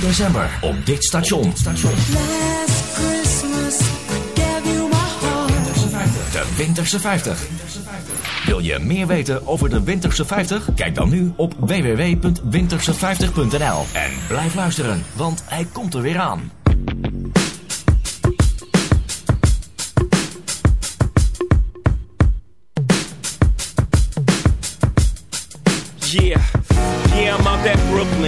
december op dit station. Op dit station. De Winterse 50. Wil je meer weten over de Winterse 50? Kijk dan nu op www.winterse50.nl. En blijf luisteren, want hij komt er weer aan. Yeah, yeah, I'm out that Brooklyn.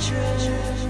Treasure.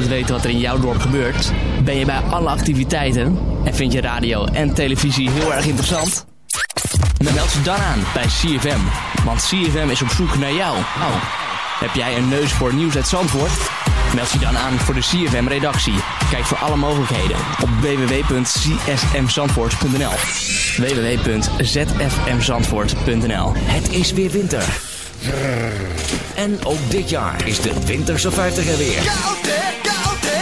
altijd weten wat er in jouw dorp gebeurt? Ben je bij alle activiteiten en vind je radio en televisie heel erg interessant? Dan meld je dan aan bij CFM, want CFM is op zoek naar jou. Oh. Heb jij een neus voor nieuws uit Zandvoort? Meld je dan aan voor de CFM-redactie. Kijk voor alle mogelijkheden op www.csmzandvoort.nl www.zfmzandvoort.nl Het is weer winter. En ook dit jaar is de Winterse 50 er weer.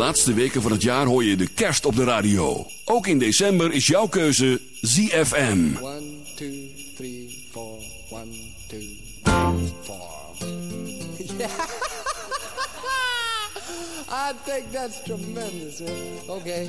laatste weken van het jaar hoor je de kerst op de radio. Ook in december is jouw keuze ZFM. One, two, three, four. One, two, four. Yeah. I think that's tremendous. huh? Okay.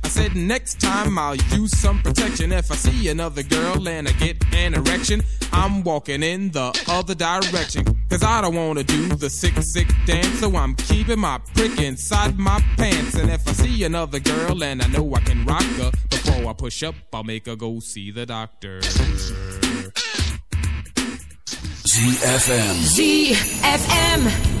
said, Next time I'll use some protection. If I see another girl and I get an erection, I'm walking in the other direction. Cause I don't wanna do the sick, sick dance, so I'm keeping my prick inside my pants. And if I see another girl and I know I can rock her, before I push up, I'll make her go see the doctor. ZFM. ZFM.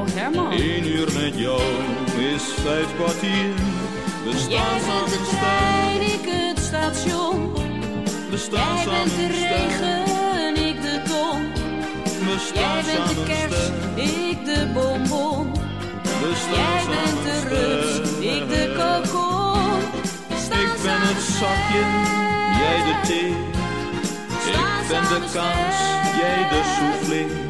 Oh Herman. Eén uur met jou is vijf kwartier. We staan Jij bent de trein, ik het station. we staan Jij bent de regen, ik de ton. We Jij bent de kerst, ik de bonbon. We staan Jij bent de rups, sterk. ik de kokon. Ik ben het zakje, jij de thee. Ik ben de kaas, jij de soufflé.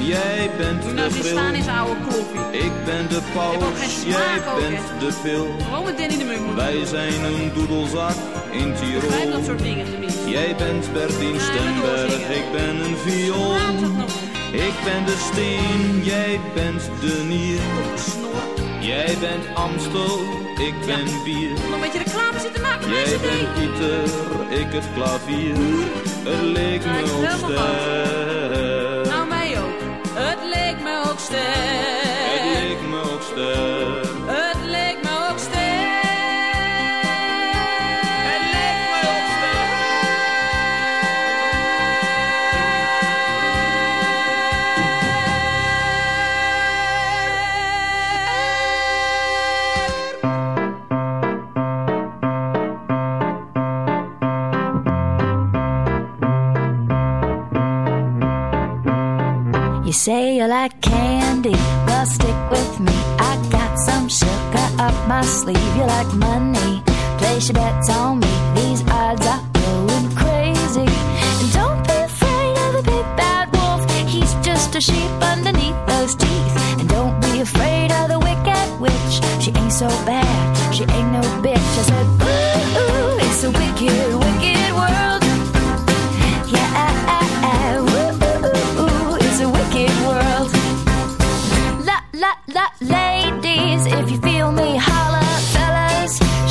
jij bent de nou staan is oude kloffie. Ik ben de paus, jij bent de pil. Gewoon met Danny de Munk Wij zijn een doedelzak in begrijp dat Tirol. soort dingen tenminste. Jij bent Bertien Stemberg, doorzingen. ik ben een viool. Ik ben de steen, jij bent de nier. Jij bent Amstel, ik ben bier. Nog een beetje reclame zitten maken, Jij bent. Pieter, ik het klavier. Het leek me ik my sleeve. You like money, place your bets on me. These odds are going crazy. And don't be afraid of the big bad wolf. He's just a sheep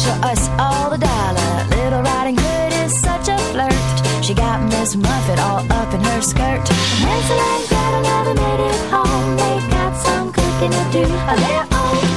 show us all the dollar. Little Riding Hood is such a flirt. She got Miss Muffet all up in her skirt. Hansel and Gretel never made it home. They got some cooking to do their own.